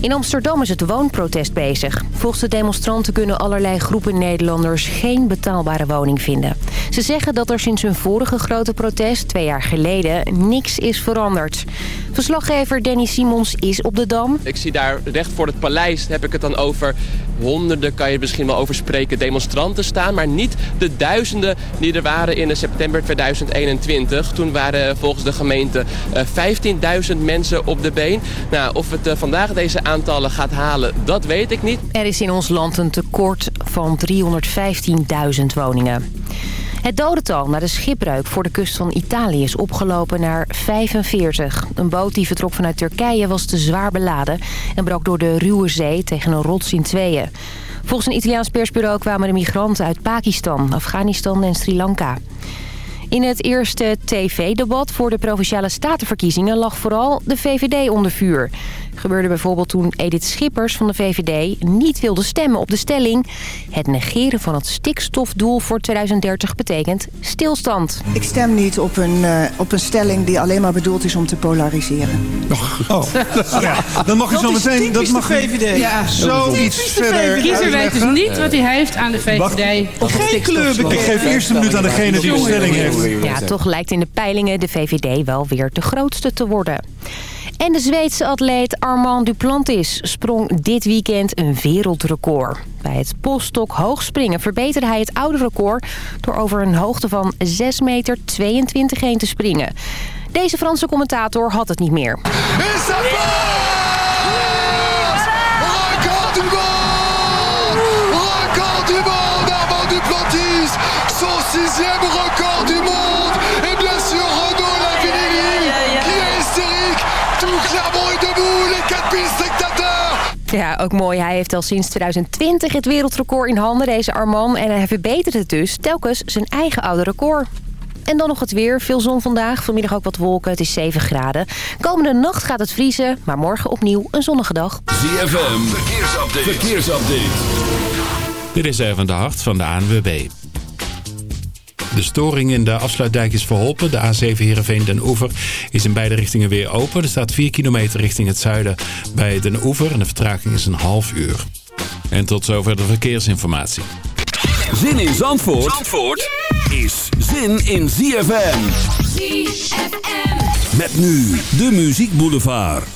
In Amsterdam is het woonprotest bezig. Volgens de demonstranten kunnen allerlei groepen Nederlanders geen betaalbare woning vinden. Ze zeggen dat er sinds hun vorige grote protest, twee jaar geleden, niks is veranderd. Verslaggever Danny Simons is op de Dam. Ik zie daar recht voor het paleis, heb ik het dan over honderden, kan je misschien wel over spreken, demonstranten staan. Maar niet de duizenden die er waren in september 2021. Toen waren volgens de gemeente 15.000 eh, mensen op de been. Nou, of het eh, vandaag deze aantallen gaat halen, dat weet ik niet. Er is in ons land een tekort van 315.000 woningen. Het dodental na de schipbreuk voor de kust van Italië is opgelopen naar 45. Een boot die vertrok vanuit Turkije was te zwaar beladen... en brak door de ruwe zee tegen een rots in tweeën. Volgens een Italiaans persbureau kwamen de migranten uit Pakistan, Afghanistan en Sri Lanka. In het eerste tv-debat voor de Provinciale Statenverkiezingen lag vooral de VVD onder vuur gebeurde bijvoorbeeld toen Edith Schippers van de VVD niet wilde stemmen op de stelling... het negeren van het stikstofdoel voor 2030 betekent stilstand. Ik stem niet op een, uh, op een stelling die alleen maar bedoeld is om te polariseren. Oh, ja, dan mag je zo meteen... Dat mag de VVD. Ja, zoiets verder De kiezer weet dus niet wat hij heeft aan de VVD. Of geen kleur Ik geef eerst een minuut aan degene die de stelling heeft. Ja, toch lijkt in de peilingen de VVD wel weer de grootste te worden. En de Zweedse atleet Armand Duplantis sprong dit weekend een wereldrecord. Bij het polstok hoogspringen verbeterde hij het oude record... door over een hoogte van 6 meter 22 heen te springen. Deze Franse commentator had het niet meer. Duplantis, son sixième record Ja, ook mooi. Hij heeft al sinds 2020 het wereldrecord in handen, deze Arman. En hij verbetert het dus telkens zijn eigen oude record. En dan nog het weer. Veel zon vandaag. Vanmiddag ook wat wolken. Het is 7 graden. Komende nacht gaat het vriezen. Maar morgen opnieuw een zonnige dag. ZFM. Verkeersupdate. Verkeersupdate. Dit is even de hart van de ANWB. De storing in de afsluitdijk is verholpen. De A7 Heerenveen Den Oever is in beide richtingen weer open. Er staat 4 kilometer richting het zuiden bij Den Oever. En de vertraging is een half uur. En tot zover de verkeersinformatie. Zin in Zandvoort, Zandvoort is zin in ZFM. ZFM. Met nu de Muziek Boulevard.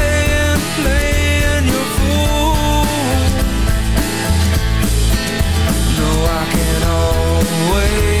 away.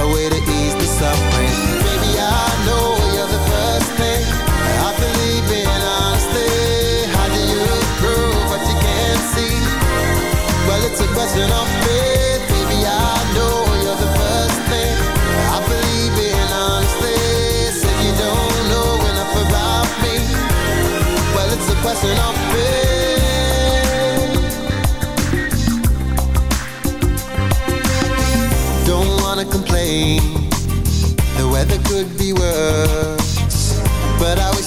a way to ease the suffering. Baby, I know you're the first thing I believe in honestly. How do you prove what you can't see? Well, it's a question of faith.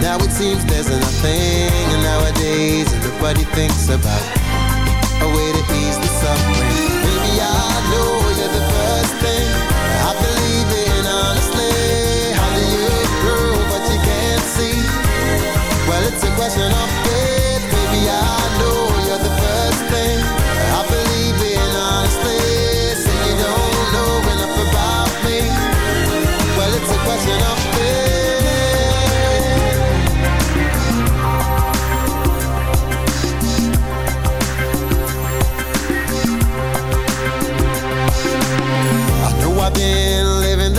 Now it seems there's nothing. And nowadays, nobody thinks about a way to ease the suffering. Maybe I know you're the first thing I believe in honestly. How do you prove what you can't see? Well, it's a question of faith. Maybe I know you're the first thing I believe in honestly. Say you don't know enough about me. Well, it's a question of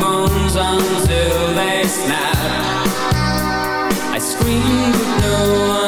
bones until they snap. I scream but no one.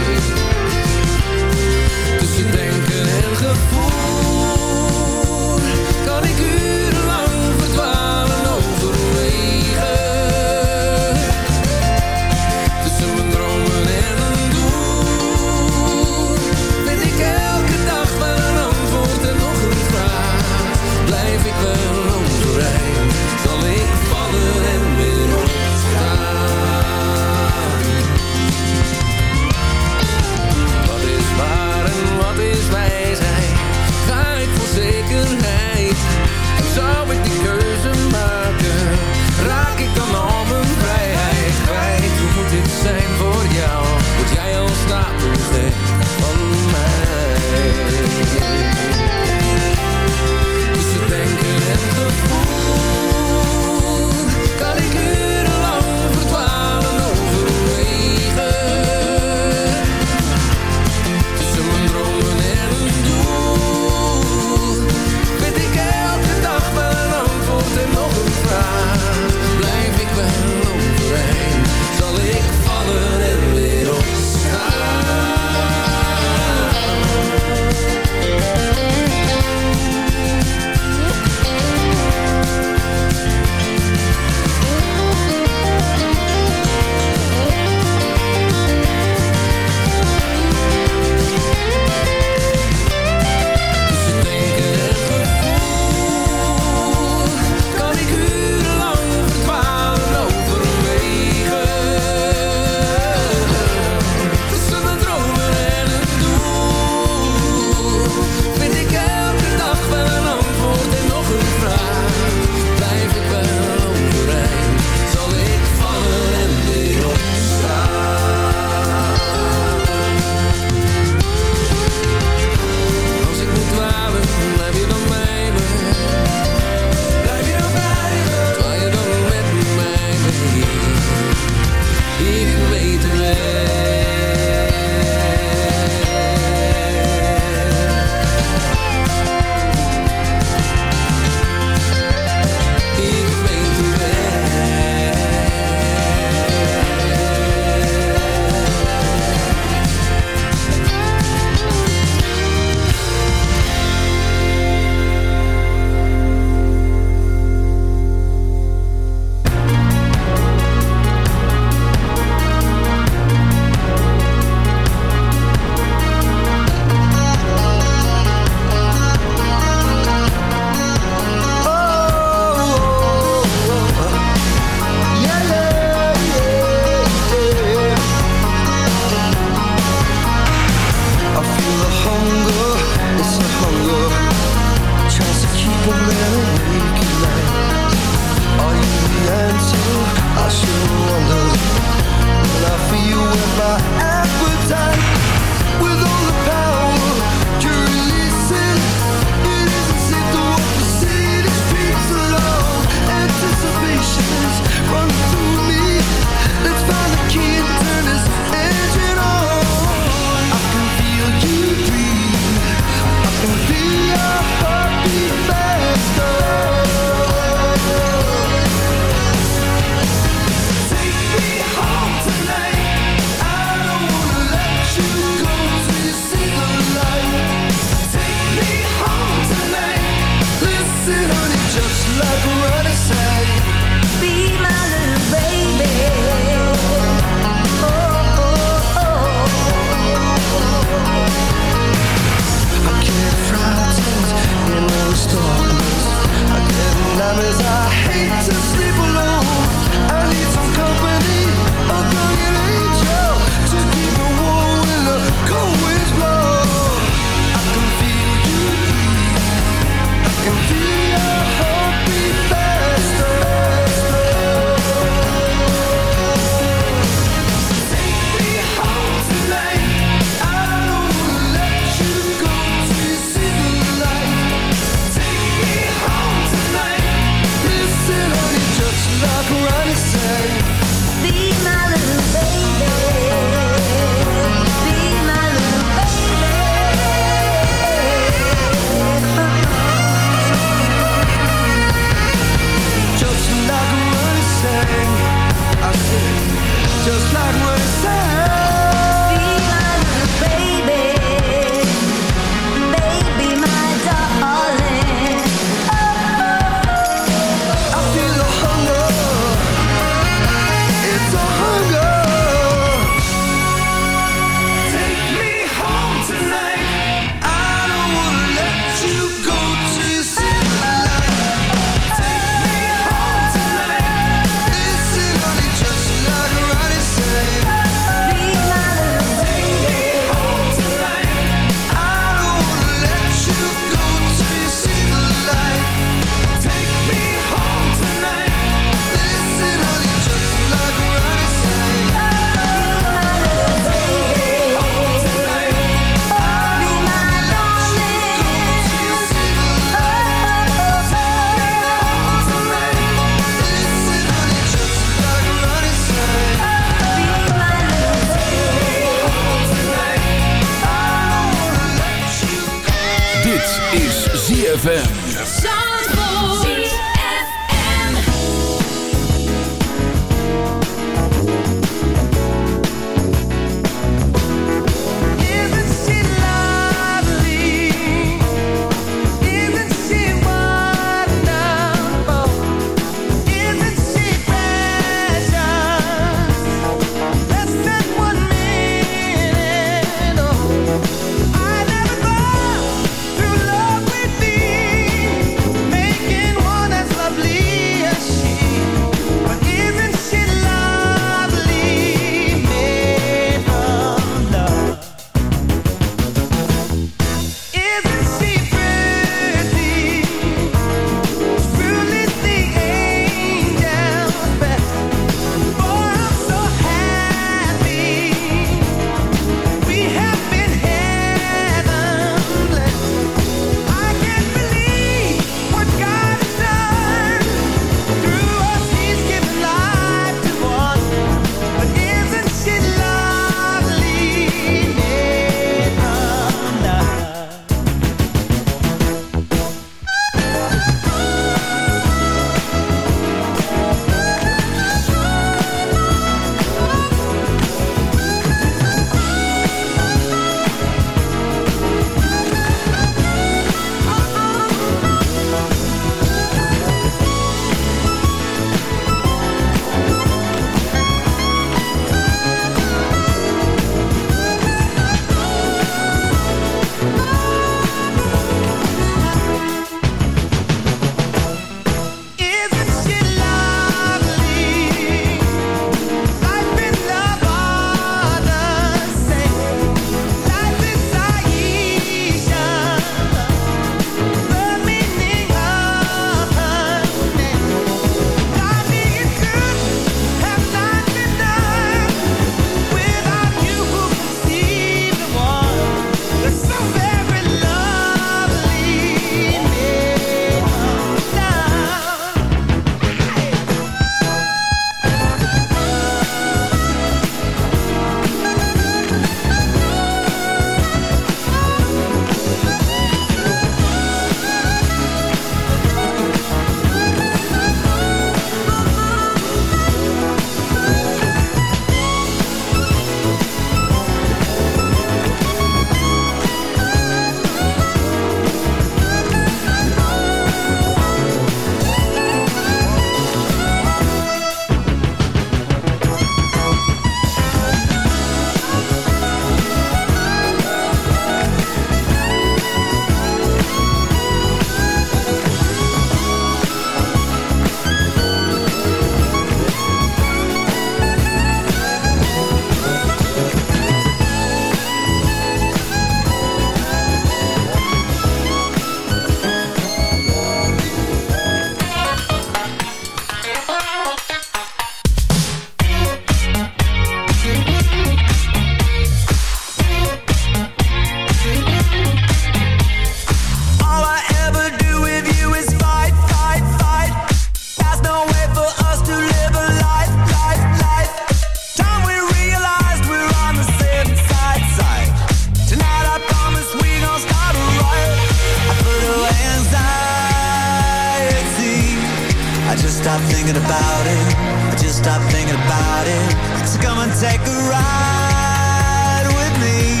So come and take a ride with me.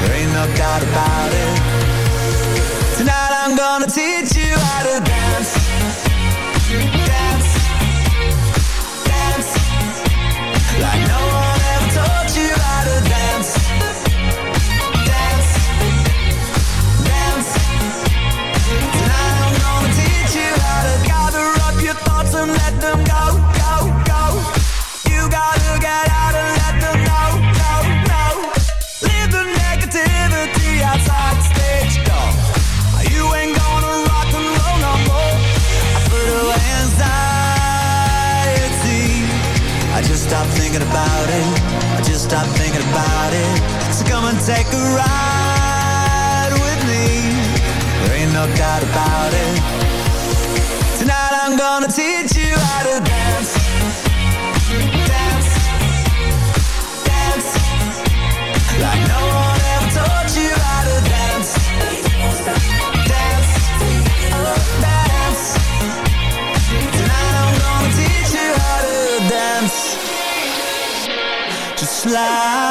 There ain't no doubt about it. Tonight I'm gonna tease about it. Tonight I'm gonna teach you how to dance. Dance. Dance. Like no one ever taught you how to dance. Dance. Dance. Tonight I'm gonna teach you how to dance. Just like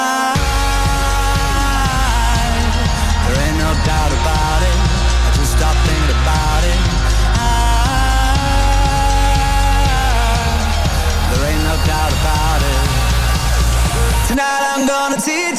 gonna teach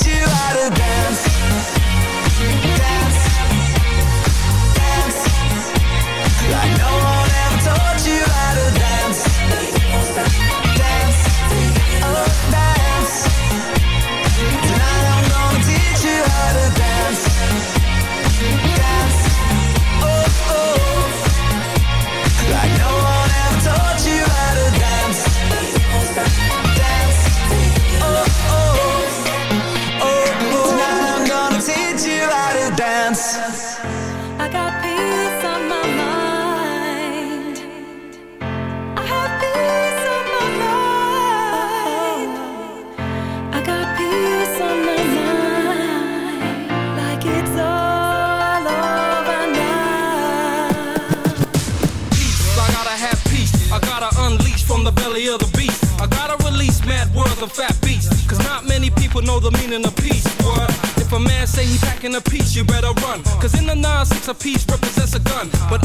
Nine six a piece represents a gun, but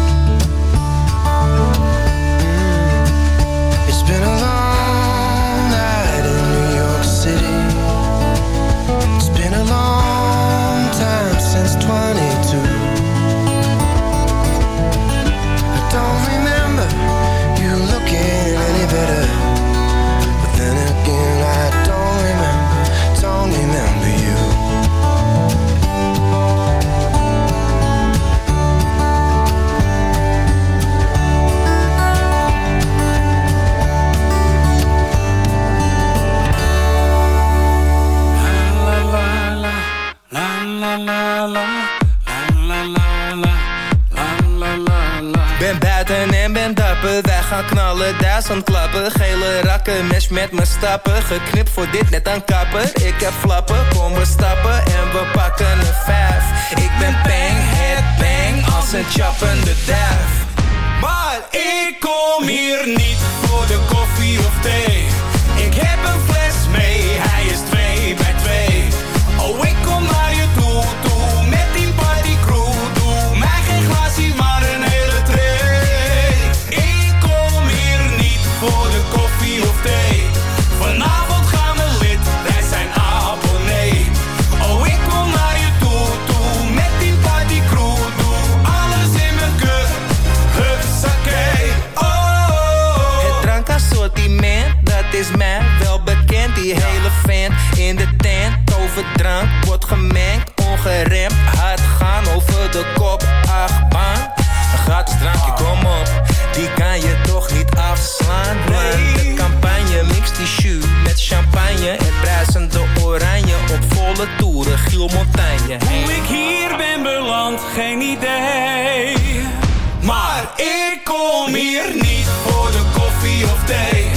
klappen. Gele rakken, mesh met mijn stappen. Geknipt voor dit net aan kapper Ik heb flappen, kom we stappen En we pakken een vijf. Ik ben bang, head bang Als een chappende derf. Maar ik kom hier niet Voor de koffie of thee. Ik heb een fles mee Hij is twee bij twee. Oh ik die hele vent in de tent. Overdrank wordt gemengd, ongeremd. Hard gaan over de kop, achtbaan. Een drankje, kom op. Die kan je toch niet afslaan, Nee, De campagne mixt die jus met champagne. En bruisende oranje op volle toeren, Giel Montagne. Hoe ik hier ben beland, geen idee. Maar ik kom hier niet voor de koffie of thee.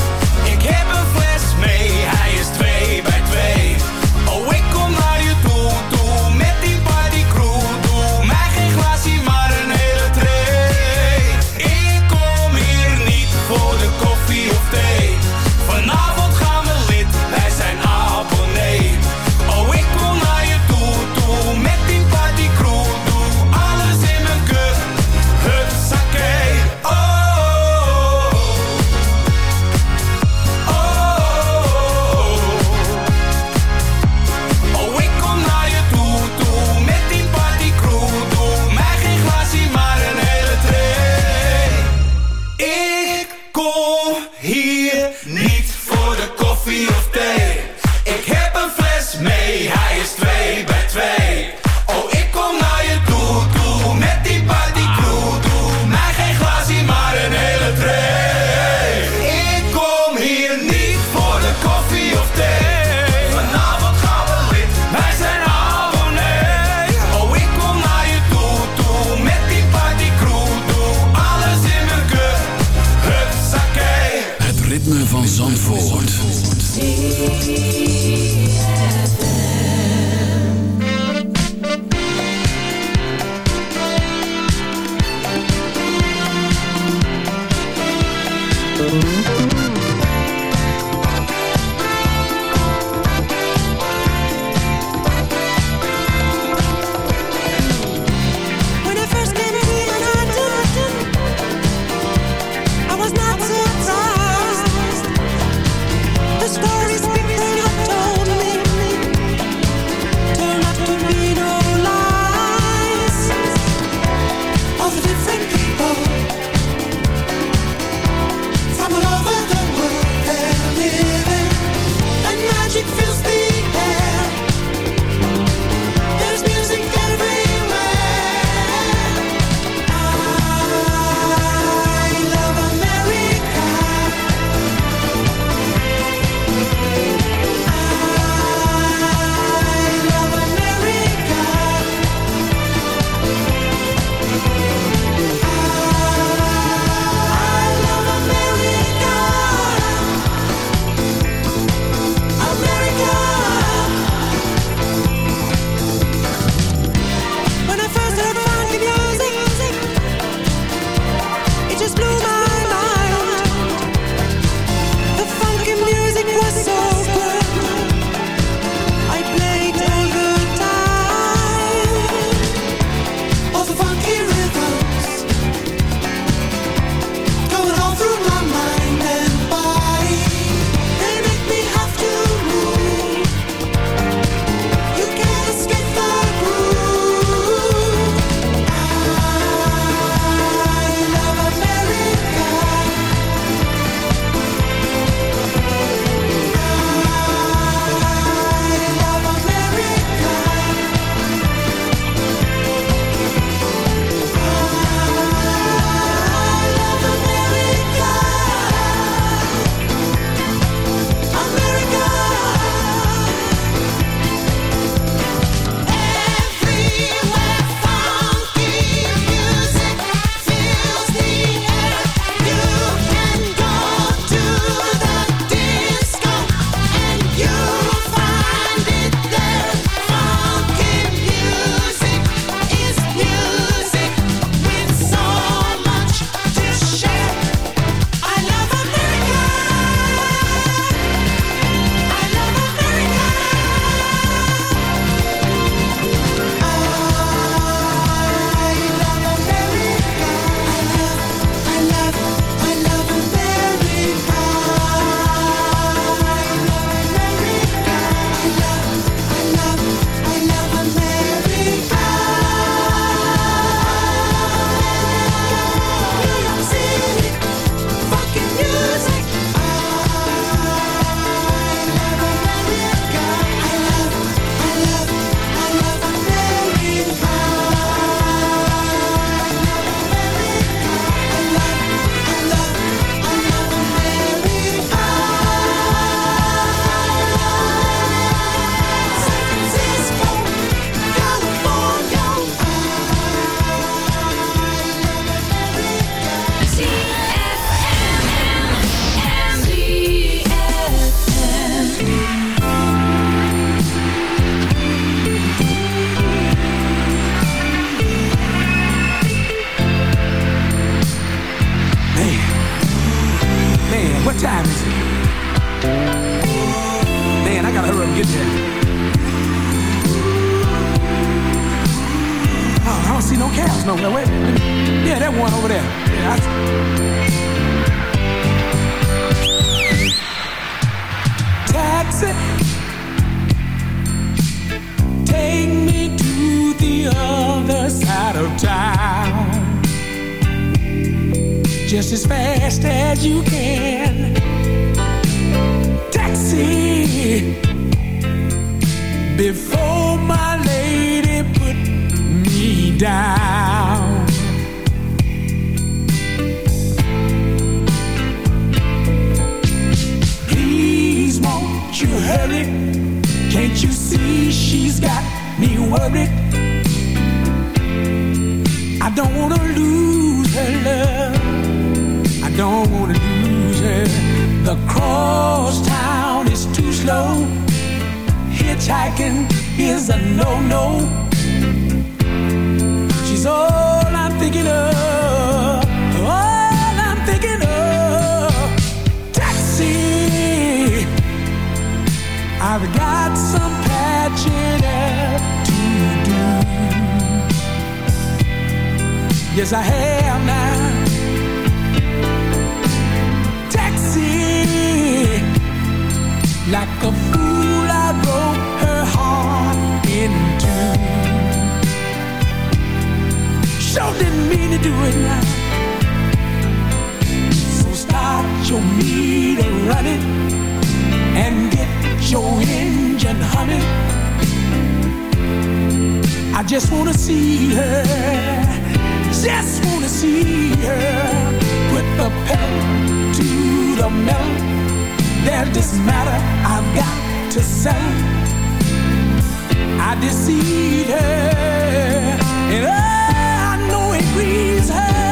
need a running and get your engine, and honey. I just wanna see her, just wanna see her put the pedal to the metal. There's this matter I've got to say. I deceive her, and oh, I know it grieves her.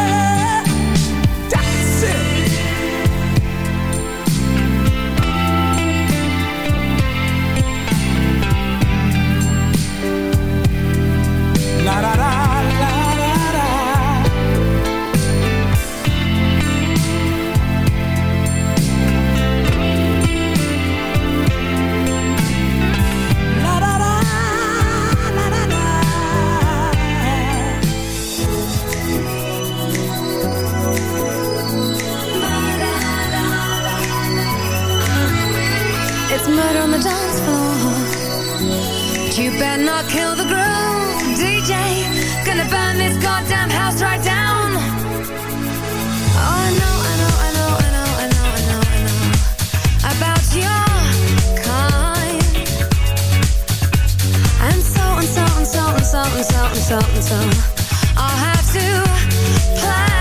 There's murder on the dance floor. You better not kill the groom, DJ. Gonna burn this goddamn house right down. Oh, I know, I know, I know, I know, I know, I know, I know about your kind. And so and so and so and so and so and so and so I'll have to play.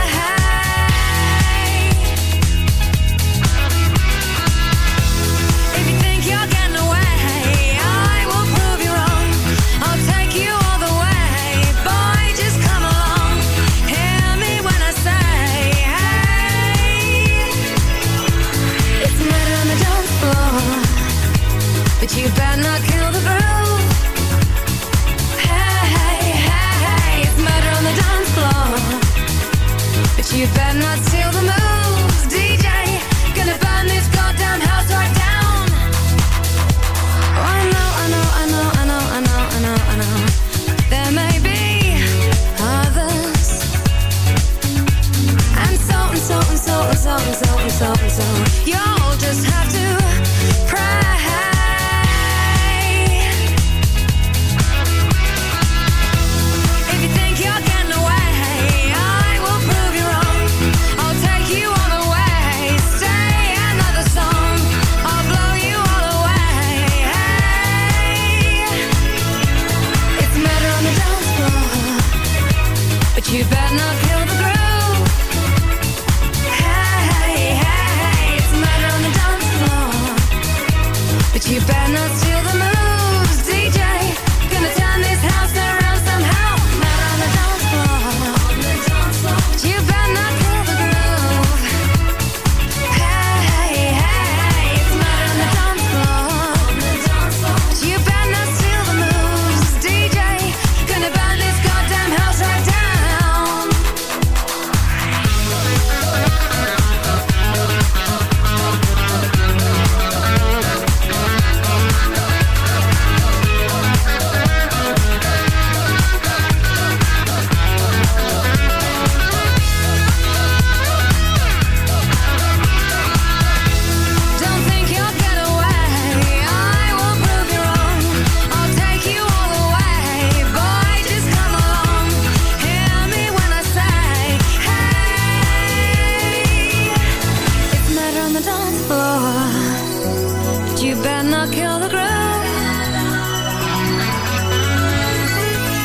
But you better not kill the groove.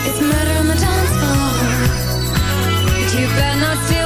It's murder on the dance floor. But you better not steal